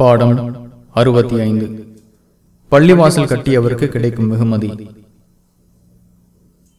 பாடம் அறுபத்தி ஐந்து. பள்ளிவாசல் கட்டியவருக்கு கிடைக்கும் வெகுமதி.